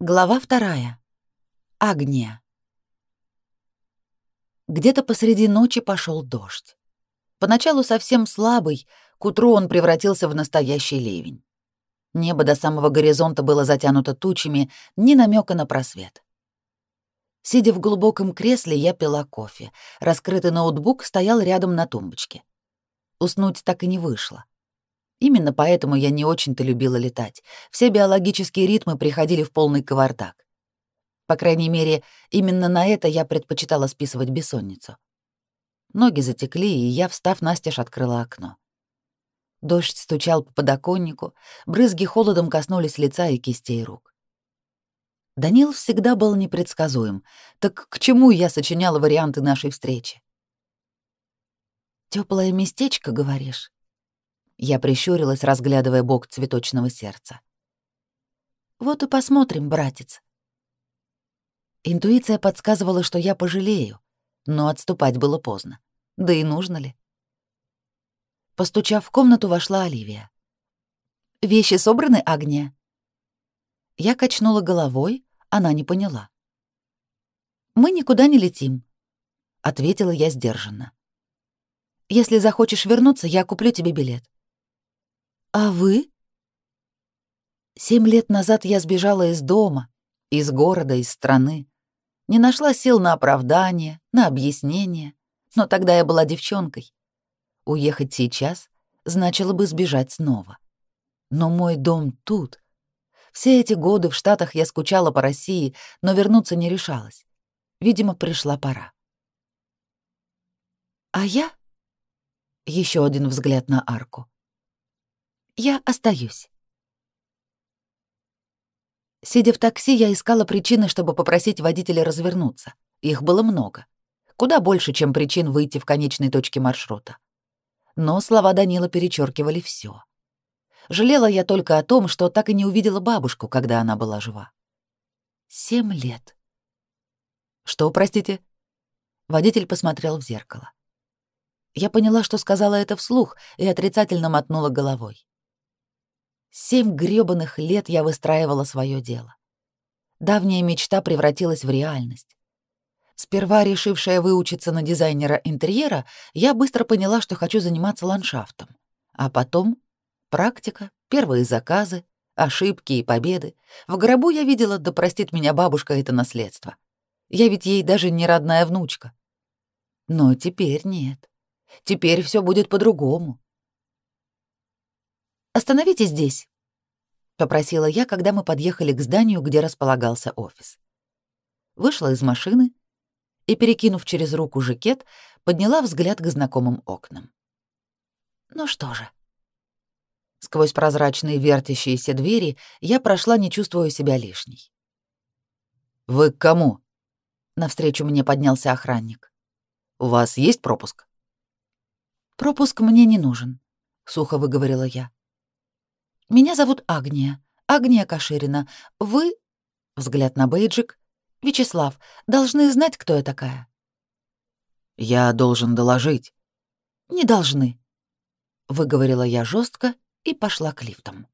Глава вторая. Агния. Где-то посреди ночи пошел дождь. Поначалу совсем слабый, к утру он превратился в настоящий ливень. Небо до самого горизонта было затянуто тучами, ни намека на просвет. Сидя в глубоком кресле, я пила кофе. Раскрытый ноутбук стоял рядом на тумбочке. Уснуть так и не вышло. Именно поэтому я не очень-то любила летать. Все биологические ритмы приходили в полный кавардак. По крайней мере, именно на это я предпочитала списывать бессонницу. Ноги затекли, и я, встав настежь, открыла окно. Дождь стучал по подоконнику, брызги холодом коснулись лица и кистей рук. Данил всегда был непредсказуем. Так к чему я сочиняла варианты нашей встречи? Теплое местечко, говоришь? Я прищурилась, разглядывая бок цветочного сердца. Вот и посмотрим, братец. Интуиция подсказывала, что я пожалею, но отступать было поздно. Да и нужно ли? Постучав в комнату, вошла Оливия. «Вещи собраны, Агния?» Я качнула головой, она не поняла. «Мы никуда не летим», — ответила я сдержанно. «Если захочешь вернуться, я куплю тебе билет». «А вы?» Семь лет назад я сбежала из дома, из города, из страны. Не нашла сил на оправдание, на объяснение, но тогда я была девчонкой. Уехать сейчас значило бы сбежать снова. Но мой дом тут. Все эти годы в Штатах я скучала по России, но вернуться не решалась. Видимо, пришла пора. А я? Еще один взгляд на арку. Я остаюсь. Сидя в такси, я искала причины, чтобы попросить водителя развернуться. Их было много. Куда больше, чем причин выйти в конечной точке маршрута. Но слова Данила перечеркивали все. Жалела я только о том, что так и не увидела бабушку, когда она была жива. Семь лет. Что, простите? Водитель посмотрел в зеркало. Я поняла, что сказала это вслух, и отрицательно мотнула головой. Семь грёбаных лет я выстраивала свое дело. Давняя мечта превратилась в реальность. Сперва решившая выучиться на дизайнера интерьера, я быстро поняла, что хочу заниматься ландшафтом. А потом практика, первые заказы, ошибки и победы. В гробу я видела, да простит меня бабушка это наследство. Я ведь ей даже не родная внучка. Но теперь нет. Теперь все будет по-другому. «Остановитесь здесь», — попросила я, когда мы подъехали к зданию, где располагался офис. Вышла из машины и, перекинув через руку жакет, подняла взгляд к знакомым окнам. Ну что же. Сквозь прозрачные вертящиеся двери я прошла, не чувствуя себя лишней. «Вы к кому?» Навстречу мне поднялся охранник. «У вас есть пропуск?» «Пропуск мне не нужен», — сухо выговорила я. Меня зовут Агния. Агния Каширина. Вы...» Взгляд на бейджик. «Вячеслав, должны знать, кто я такая». «Я должен доложить». «Не должны», — выговорила я жестко и пошла к лифтам.